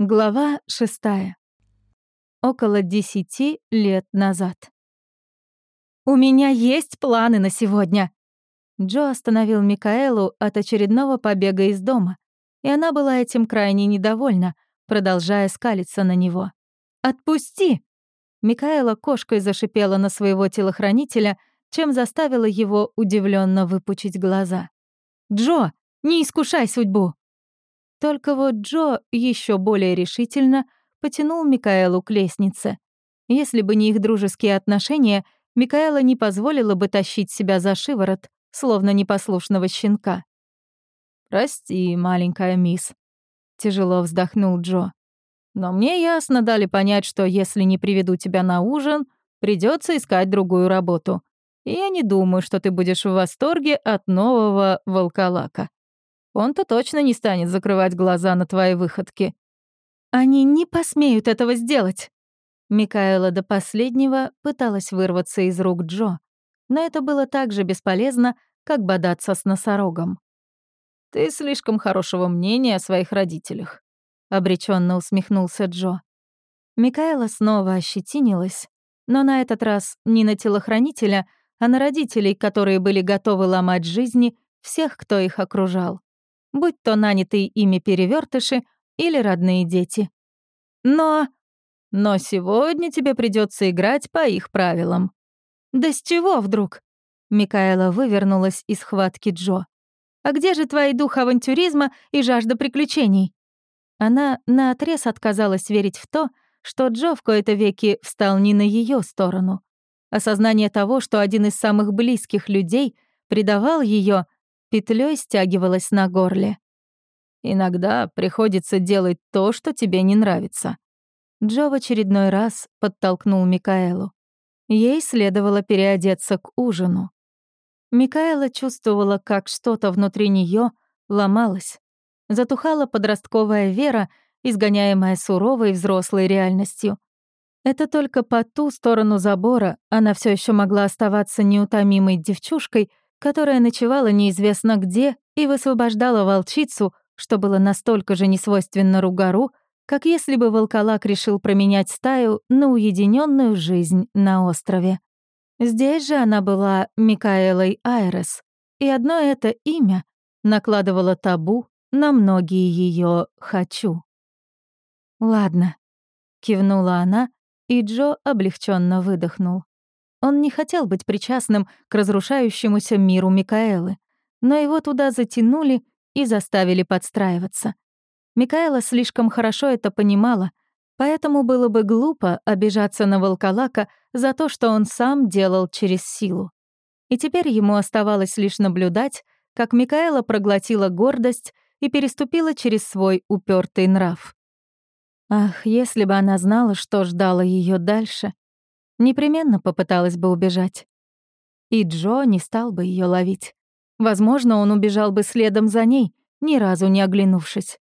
Глава шестая. Около десяти лет назад. «У меня есть планы на сегодня!» Джо остановил Микаэлу от очередного побега из дома, и она была этим крайне недовольна, продолжая скалиться на него. «Отпусти!» Микаэла кошкой зашипела на своего телохранителя, чем заставила его удивленно выпучить глаза. «Джо, не искушай судьбу!» Только вот Джо еще более решительно потянул Микаэлу к лестнице. Если бы не их дружеские отношения, Микаэла не позволила бы тащить себя за шиворот, словно непослушного щенка. «Прости, маленькая мисс», — тяжело вздохнул Джо. «Но мне ясно дали понять, что если не приведу тебя на ужин, придется искать другую работу. И я не думаю, что ты будешь в восторге от нового волколака. Он-то точно не станет закрывать глаза на твои выходки. Они не посмеют этого сделать. Микаэла до последнего пыталась вырваться из рук Джо, но это было так же бесполезно, как бодаться с носорогом. «Ты слишком хорошего мнения о своих родителях», — обреченно усмехнулся Джо. Микаэла снова ощетинилась, но на этот раз не на телохранителя, а на родителей, которые были готовы ломать жизни всех, кто их окружал будь то нанятые ими перевертыши или родные дети. Но... Но сегодня тебе придется играть по их правилам. Да с чего вдруг? Микаэла вывернулась из схватки Джо. «А где же твои дух авантюризма и жажда приключений?» Она наотрез отказалась верить в то, что Джо в кои-то веки встал не на ее сторону. Осознание того, что один из самых близких людей предавал ее, петлей стягивалась на горле. «Иногда приходится делать то, что тебе не нравится». Джо в очередной раз подтолкнул Микаэлу. Ей следовало переодеться к ужину. Микаэла чувствовала, как что-то внутри нее ломалось. Затухала подростковая вера, изгоняемая суровой взрослой реальностью. Это только по ту сторону забора она все еще могла оставаться неутомимой девчушкой, которая ночевала неизвестно где и высвобождала волчицу, что было настолько же несвойственно Ругару, как если бы волколак решил променять стаю на уединенную жизнь на острове. Здесь же она была Микаэлой Айрес, и одно это имя накладывало табу на многие ее «хочу». «Ладно», — кивнула она, и Джо облегченно выдохнул. Он не хотел быть причастным к разрушающемуся миру Микаэлы, но его туда затянули и заставили подстраиваться. Микаэла слишком хорошо это понимала, поэтому было бы глупо обижаться на волколака за то, что он сам делал через силу. И теперь ему оставалось лишь наблюдать, как Микаэла проглотила гордость и переступила через свой упертый нрав. Ах, если бы она знала, что ждало ее дальше, непременно попыталась бы убежать. И Джо не стал бы ее ловить. Возможно, он убежал бы следом за ней, ни разу не оглянувшись.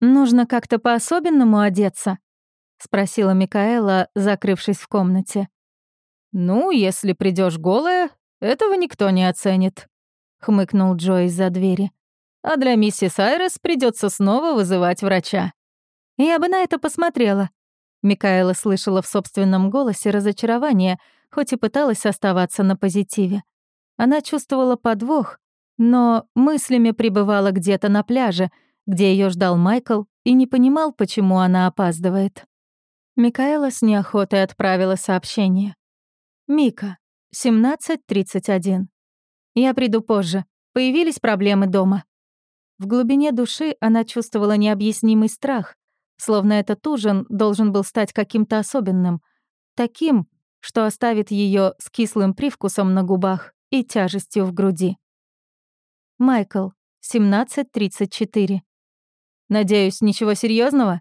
«Нужно как-то по-особенному одеться?» — спросила Микаэла, закрывшись в комнате. «Ну, если придешь голая, этого никто не оценит», — хмыкнул Джо из-за двери. «А для миссис Айрес придется снова вызывать врача». «Я бы на это посмотрела», Микаэла слышала в собственном голосе разочарование, хоть и пыталась оставаться на позитиве. Она чувствовала подвох, но мыслями пребывала где-то на пляже, где ее ждал Майкл, и не понимал, почему она опаздывает. Микаэла с неохотой отправила сообщение. «Мика, 17.31. Я приду позже. Появились проблемы дома». В глубине души она чувствовала необъяснимый страх, словно этот ужин должен был стать каким-то особенным, таким, что оставит ее с кислым привкусом на губах и тяжестью в груди. Майкл, 17.34. «Надеюсь, ничего серьезного?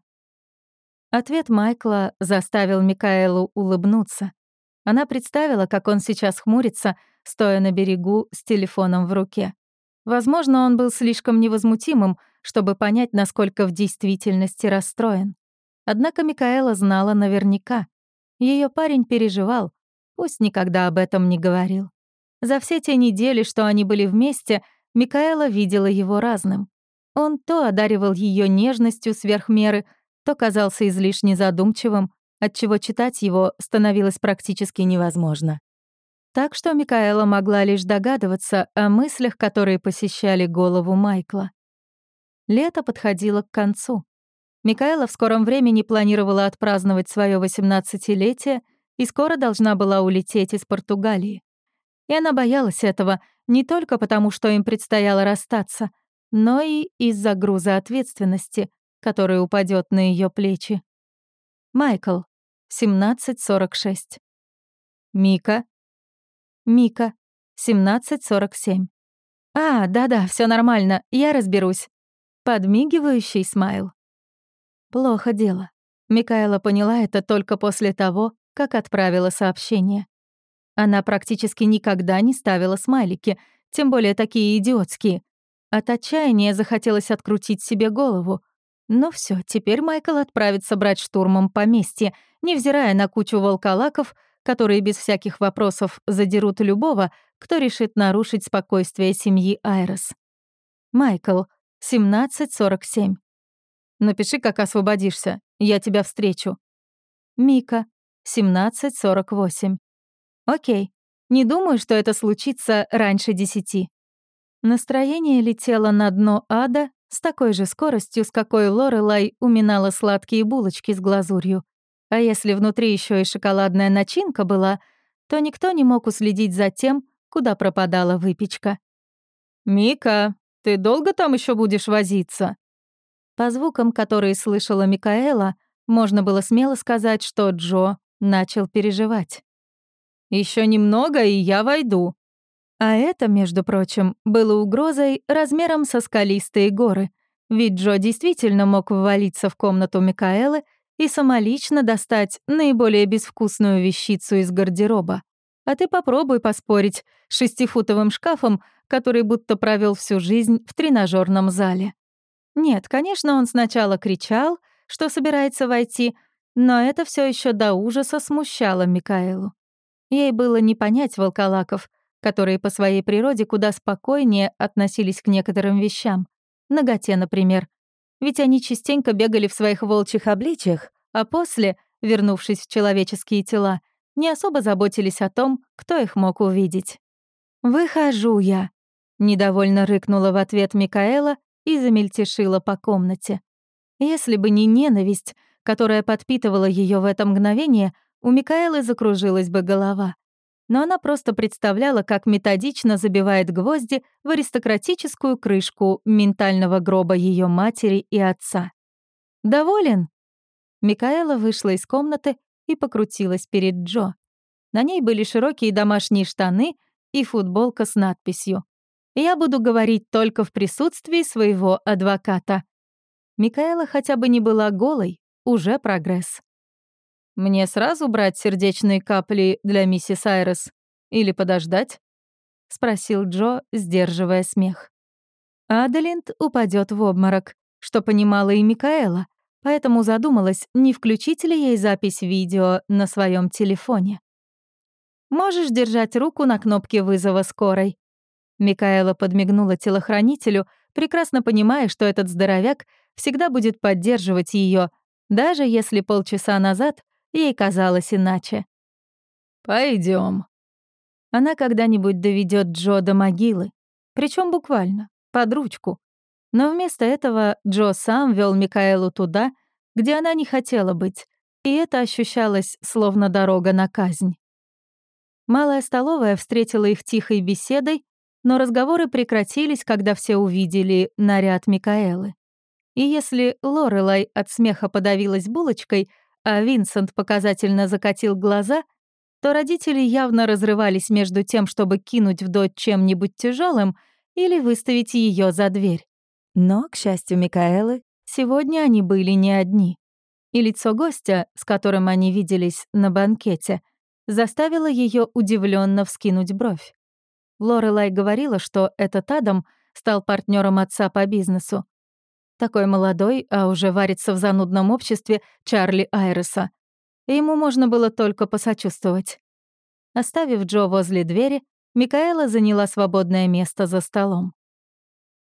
Ответ Майкла заставил Микаэлу улыбнуться. Она представила, как он сейчас хмурится, стоя на берегу с телефоном в руке. Возможно, он был слишком невозмутимым, чтобы понять, насколько в действительности расстроен. Однако Микаэла знала наверняка. Ее парень переживал, пусть никогда об этом не говорил. За все те недели, что они были вместе, Микаэла видела его разным. Он то одаривал ее нежностью сверх меры, то казался излишне задумчивым, отчего читать его становилось практически невозможно. Так что Микаэла могла лишь догадываться о мыслях, которые посещали голову Майкла. Лето подходило к концу. Микаэла в скором времени планировала отпраздновать свое 18-летие и скоро должна была улететь из Португалии. И она боялась этого не только потому, что им предстояло расстаться, но и из-за груза ответственности, который упадет на ее плечи. Майкл, 17.46. Мика. Мика, 17.47. «А, да-да, все нормально, я разберусь». Подмигивающий смайл. Плохо дело. Микаэла поняла это только после того, как отправила сообщение. Она практически никогда не ставила смайлики, тем более такие идиотские. От отчаяния захотелось открутить себе голову. Но все, теперь Майкл отправится брать штурмом поместье, невзирая на кучу волколаков, которые без всяких вопросов задерут любого, кто решит нарушить спокойствие семьи Айрос. Майкл, 17.47. Напиши, как освободишься. Я тебя встречу. Мика, 17.48. Окей. Не думаю, что это случится раньше десяти. Настроение летело на дно ада с такой же скоростью, с какой Лорелай уминала сладкие булочки с глазурью. А если внутри еще и шоколадная начинка была, то никто не мог уследить за тем, куда пропадала выпечка. «Мика, ты долго там еще будешь возиться?» По звукам, которые слышала Микаэла, можно было смело сказать, что Джо начал переживать. Еще немного, и я войду». А это, между прочим, было угрозой размером со скалистые горы, ведь Джо действительно мог ввалиться в комнату Микаэлы и самолично достать наиболее безвкусную вещицу из гардероба. А ты попробуй поспорить с шестифутовым шкафом, который будто провел всю жизнь в тренажерном зале. Нет, конечно, он сначала кричал, что собирается войти, но это все еще до ужаса смущало Микаэлу. Ей было не понять волколаков, которые по своей природе куда спокойнее относились к некоторым вещам. Ноготе, например. Ведь они частенько бегали в своих волчьих обличиях, а после, вернувшись в человеческие тела, не особо заботились о том, кто их мог увидеть. «Выхожу я», — недовольно рыкнула в ответ Микаэла и замельтешила по комнате. Если бы не ненависть, которая подпитывала ее в это мгновение, у Микаэлы закружилась бы голова. Но она просто представляла, как методично забивает гвозди в аристократическую крышку ментального гроба ее матери и отца. «Доволен?» Микаэла вышла из комнаты и покрутилась перед Джо. На ней были широкие домашние штаны и футболка с надписью «Я буду говорить только в присутствии своего адвоката». Микаэла хотя бы не была голой, уже прогресс. Мне сразу брать сердечные капли для миссис Айрес или подождать? спросил Джо, сдерживая смех. Аделинд упадет в обморок, что понимала и Микаэла, поэтому задумалась, не включить ли ей запись видео на своем телефоне. «Можешь держать руку на кнопке вызова скорой». Микаэла подмигнула телохранителю, прекрасно понимая, что этот здоровяк всегда будет поддерживать ее, даже если полчаса назад Ей казалось иначе. Пойдем. Она когда-нибудь доведет Джо до могилы, причем буквально, под ручку. Но вместо этого Джо сам вел Микаэлу туда, где она не хотела быть, и это ощущалось словно дорога на казнь. Малая столовая встретила их тихой беседой, но разговоры прекратились, когда все увидели наряд Микаэлы. И если Лорелай от смеха подавилась булочкой, а Винсент показательно закатил глаза, то родители явно разрывались между тем, чтобы кинуть в дочь чем-нибудь тяжелым или выставить ее за дверь. Но, к счастью Микаэлы, сегодня они были не одни. И лицо гостя, с которым они виделись на банкете, заставило ее удивленно вскинуть бровь. Лорелай говорила, что этот Адам стал партнером отца по бизнесу, такой молодой, а уже варится в занудном обществе Чарли Айреса. Ему можно было только посочувствовать. Оставив Джо возле двери, Микаэла заняла свободное место за столом.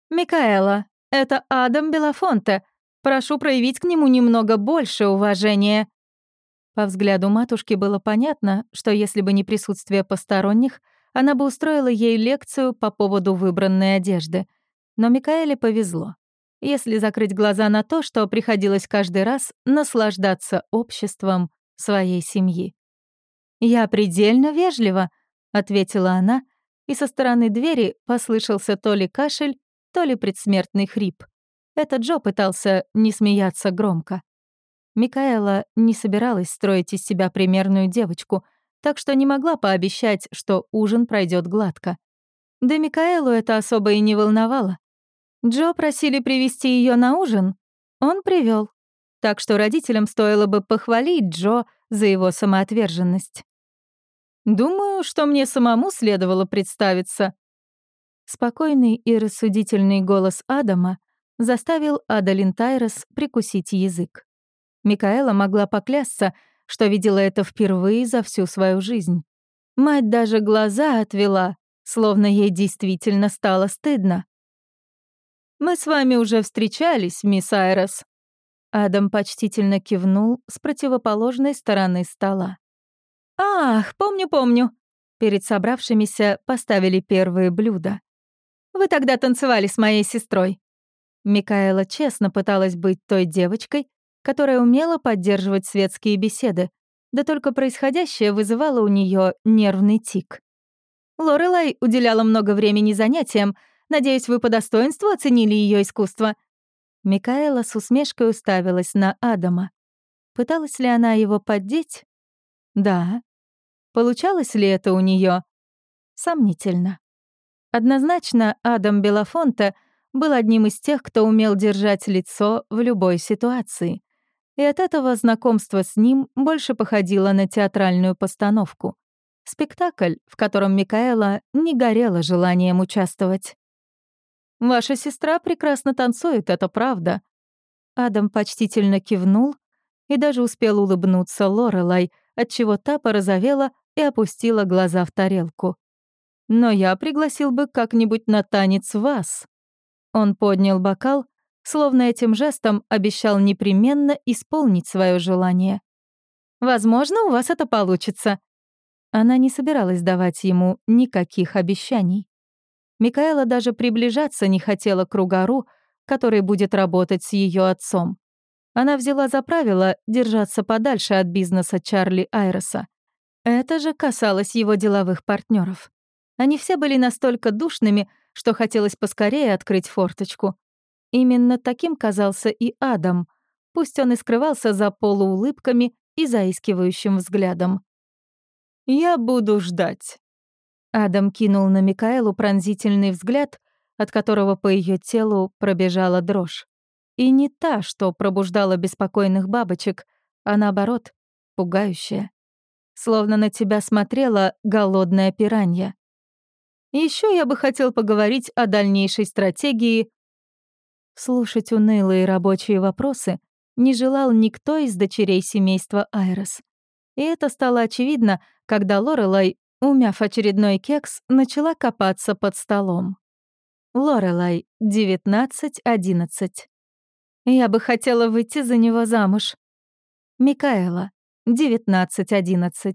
«Микаэла, это Адам Белафонте. Прошу проявить к нему немного больше уважения». По взгляду матушки было понятно, что если бы не присутствие посторонних, она бы устроила ей лекцию по поводу выбранной одежды. Но Микаэле повезло. Если закрыть глаза на то, что приходилось каждый раз наслаждаться обществом своей семьи. «Я предельно вежлива», — ответила она, и со стороны двери послышался то ли кашель, то ли предсмертный хрип. Этот Джо пытался не смеяться громко. Микаэла не собиралась строить из себя примерную девочку, так что не могла пообещать, что ужин пройдет гладко. Да Микаэлу это особо и не волновало. Джо просили привести ее на ужин, он привел, Так что родителям стоило бы похвалить Джо за его самоотверженность. «Думаю, что мне самому следовало представиться». Спокойный и рассудительный голос Адама заставил Адалин Тайрос прикусить язык. Микаэла могла поклясться, что видела это впервые за всю свою жизнь. Мать даже глаза отвела, словно ей действительно стало стыдно. «Мы с вами уже встречались, мисс Айрос». Адам почтительно кивнул с противоположной стороны стола. «Ах, помню-помню». Перед собравшимися поставили первые блюда. «Вы тогда танцевали с моей сестрой. Микаэла честно пыталась быть той девочкой, которая умела поддерживать светские беседы, да только происходящее вызывало у нее нервный тик. Лорелай уделяла много времени занятиям, надеюсь, вы по достоинству оценили ее искусство. Микаэла с усмешкой уставилась на Адама. Пыталась ли она его поддеть? Да. Получалось ли это у нее? Сомнительно. Однозначно, Адам Белафонте — был одним из тех, кто умел держать лицо в любой ситуации. И от этого знакомство с ним больше походило на театральную постановку. Спектакль, в котором Микаэла не горела желанием участвовать. «Ваша сестра прекрасно танцует, это правда». Адам почтительно кивнул и даже успел улыбнуться Лорелай, отчего та порозовела и опустила глаза в тарелку. «Но я пригласил бы как-нибудь на танец вас». Он поднял бокал, словно этим жестом обещал непременно исполнить свое желание. «Возможно, у вас это получится». Она не собиралась давать ему никаких обещаний. Микаэла даже приближаться не хотела к Ругару, который будет работать с ее отцом. Она взяла за правило держаться подальше от бизнеса Чарли Айроса. Это же касалось его деловых партнеров. Они все были настолько душными, что хотелось поскорее открыть форточку. Именно таким казался и Адам, пусть он и скрывался за полуулыбками и заискивающим взглядом. «Я буду ждать». Адам кинул на Микаэлу пронзительный взгляд, от которого по ее телу пробежала дрожь. И не та, что пробуждала беспокойных бабочек, а наоборот, пугающая. Словно на тебя смотрела голодная пиранья. Еще я бы хотел поговорить о дальнейшей стратегии. Слушать унылые рабочие вопросы не желал никто из дочерей семейства Айрес. И это стало очевидно, когда Лорелай, умяв очередной кекс, начала копаться под столом. Лорелай, 19-11. Я бы хотела выйти за него замуж. Микаэла, 19-11.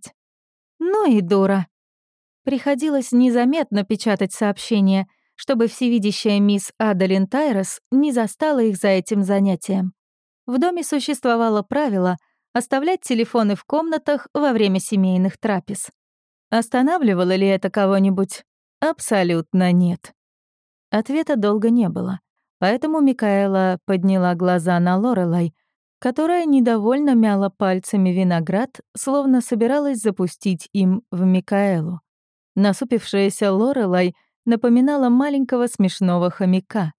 Ну и дура. Приходилось незаметно печатать сообщения, чтобы всевидящая мисс Адалин Тайрос не застала их за этим занятием. В доме существовало правило оставлять телефоны в комнатах во время семейных трапез. Останавливало ли это кого-нибудь? Абсолютно нет. Ответа долго не было, поэтому Микаэла подняла глаза на Лорелай, которая недовольно мяла пальцами виноград, словно собиралась запустить им в Микаэлу. Насупившаяся Лорелай напоминала маленького смешного хомяка.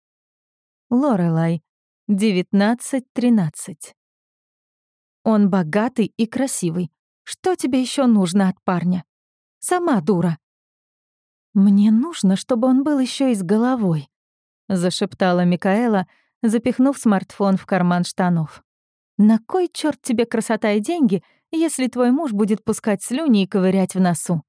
Лорелай, 19-13. Он богатый и красивый. Что тебе еще нужно от парня? Сама дура. Мне нужно, чтобы он был еще и с головой, зашептала Микаэла, запихнув смартфон в карман штанов. На кой черт тебе красота и деньги, если твой муж будет пускать слюни и ковырять в носу?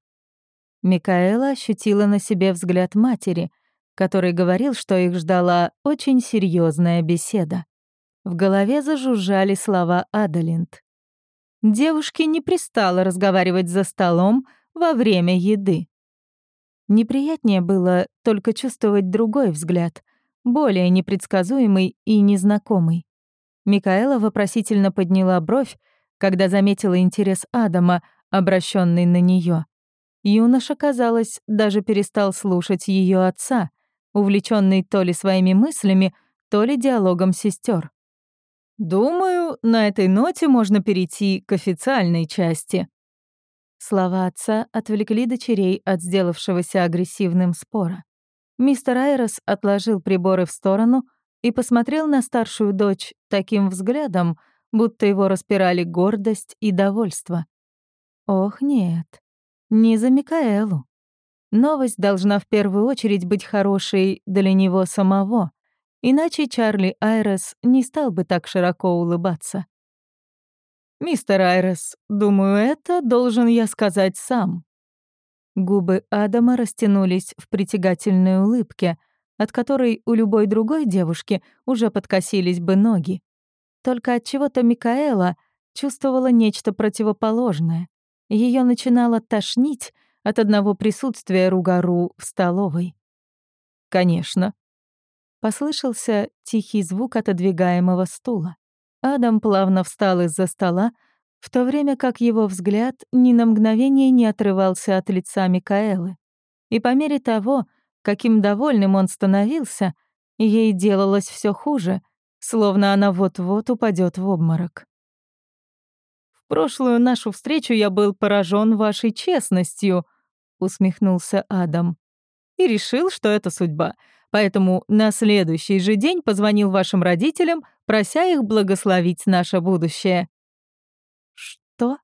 Микаэла ощутила на себе взгляд матери, который говорил, что их ждала очень серьезная беседа. В голове зажужжали слова Адалинд. Девушке не пристало разговаривать за столом во время еды. Неприятнее было только чувствовать другой взгляд, более непредсказуемый и незнакомый. Микаэла вопросительно подняла бровь, когда заметила интерес Адама, обращенный на нее. Юноша, казалось, даже перестал слушать ее отца, увлеченный то ли своими мыслями, то ли диалогом сестер. «Думаю, на этой ноте можно перейти к официальной части». Слова отца отвлекли дочерей от сделавшегося агрессивным спора. Мистер Айрос отложил приборы в сторону и посмотрел на старшую дочь таким взглядом, будто его распирали гордость и довольство. Ох, нет, не за Микаэлу. Новость должна в первую очередь быть хорошей для него самого, иначе Чарли Айрес не стал бы так широко улыбаться. «Мистер Айрес, думаю, это должен я сказать сам». Губы Адама растянулись в притягательной улыбке — от которой у любой другой девушки уже подкосились бы ноги. Только от чего-то Микаэла чувствовала нечто противоположное. Ее начинало тошнить от одного присутствия Ругару в столовой. «Конечно». Послышался тихий звук отодвигаемого стула. Адам плавно встал из-за стола, в то время как его взгляд ни на мгновение не отрывался от лица Микаэлы. И по мере того, каким довольным он становился, ей делалось все хуже, словно она вот-вот упадет в обморок. «В прошлую нашу встречу я был поражен вашей честностью», — усмехнулся Адам. «И решил, что это судьба, поэтому на следующий же день позвонил вашим родителям, прося их благословить наше будущее». «Что?»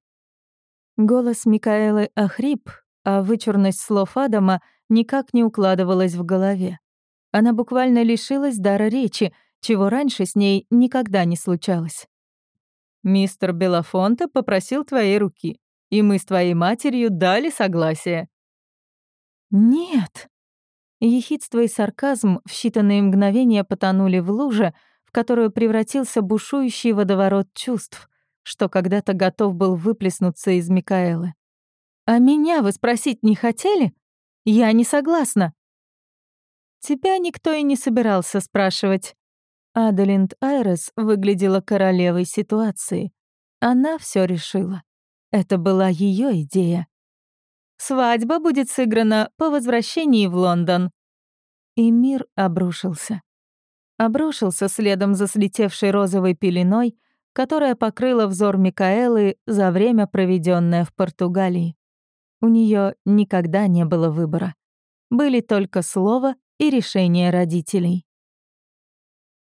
Голос Микаэлы охрип, а вычурность слов Адама — никак не укладывалась в голове. Она буквально лишилась дара речи, чего раньше с ней никогда не случалось. «Мистер Белафонте попросил твоей руки, и мы с твоей матерью дали согласие». «Нет». Ехидство и сарказм в считанные мгновения потонули в луже, в которую превратился бушующий водоворот чувств, что когда-то готов был выплеснуться из Микаэлы. «А меня вы спросить не хотели?» Я не согласна». Тебя никто и не собирался спрашивать. Адалинд Айрес выглядела королевой ситуации. Она все решила. Это была ее идея. Свадьба будет сыграна по возвращении в Лондон. И мир обрушился. Обрушился следом за слетевшей розовой пеленой, которая покрыла взор Микаэлы за время, проведенное в Португалии. У нее никогда не было выбора. Были только слово и решение родителей.